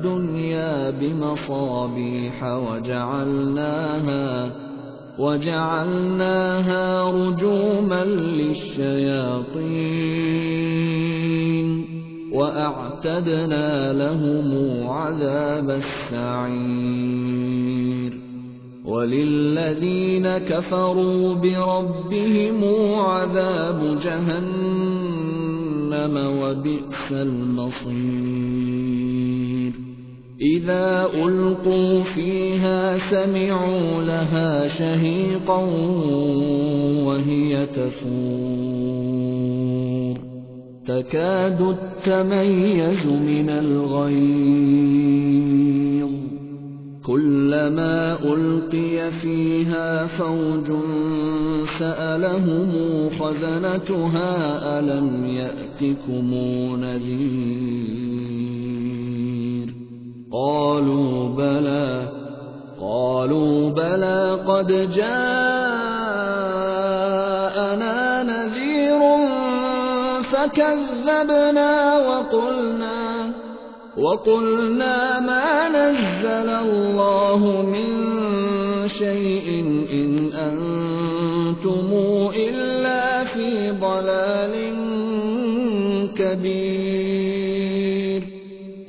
الدُّنْيَا بِمَصَابِيحَ وَجَعَلْنَاهَا وَجَعَلْنَاهَا رُجُومًا لِّلشَّيَاطِينِ وَأَعْتَدْنَا لَهُمْ عَذَابَ السَّعِيرِ وَلِلَّذِينَ كَفَرُوا بِرَبِّهِمْ عَذَابُ جَهَنَّمَ ۖ وَبِئْسَ الْمَصِيرُ إِذَا أُلْقُوا فِيهَا سَمِعُوا لَهَا شَهِيقًا وَهِيَ تَفُورُ. تَكَادُ تَمَيَّزُ مِنَ الْغَيْظِ. كُلَّمَا أُلْقِيَ فِيهَا فَوْجٌ سَأَلَهُمْ خَزَنَتُهَا أَلَمْ يَأْتِكُمْ نَذِيرٌ. قَالُوا بَلَىٰ قَالُوا بَلَىٰ قَدْ جَاءَنَا نَذِيرٌ فَكَذَّبْنَا وَقُلْنَا وَقُلْنَا مَا نَزَّلَ اللَّهُ مِن شَيْءٍ إِنْ أَنتُمْ إِلَّا فِي ضَلَالٍ كَبِيرٍ.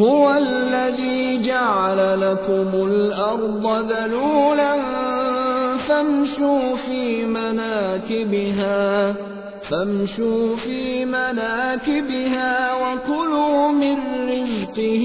هُوَ الَّذِي جَعَلَ لَكُمُ الْأَرْضَ ذَلُولًا فَامْشُوا فِي مَنَاكِبِهَا فَامْشُوا فِي مَنَاكِبِهَا وَكُلُوا مِن رِّزْقِهِ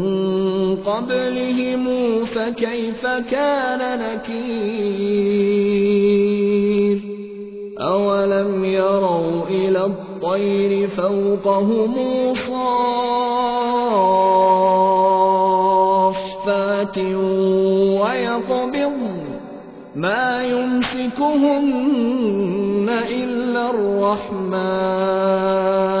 قَبْلِهِمْ فَكَيْفَ كَانَ نَكِيرِ؟ أَوَلَمْ يَرَوْا إِلَى الطَّيْرِ فَوْقَهُمْ صَافَّاتٍ وَيَقْبِضْنَ مَا يُمْسِكُهُنَّ إِلَّا الرَّحْمَٰنُ ۚ.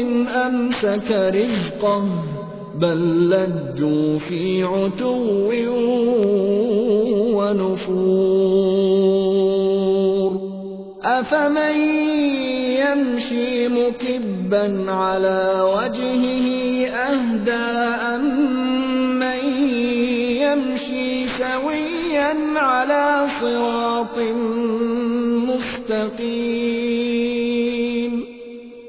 إِنْ أَمْسَكَ رِزْقَهُ ۚ بَل لَّجُّوا فِي عُتُوٍّ وَنُفُورٍ. أَفَمَن يَمْشِي مُكِبًّا عَلَىٰ وَجْهِهِ أَهْدَىٰ أَمَّن يَمْشِي سَوِيًّا عَلَىٰ صِرَاطٍ مُّسْتَقِيمٍ مستقيم؟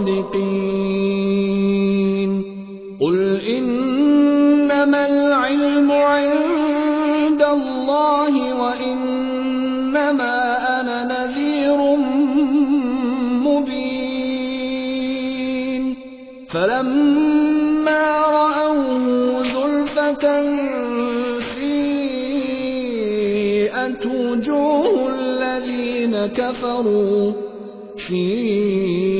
صادقين قل إنما العلم عند الله وإنما أنا نذير مبين. فلما رأوه زلفة سيئت وجوه الذين كفروا سيئت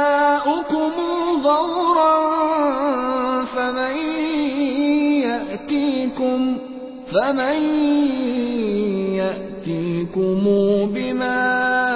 يأتيكم بماء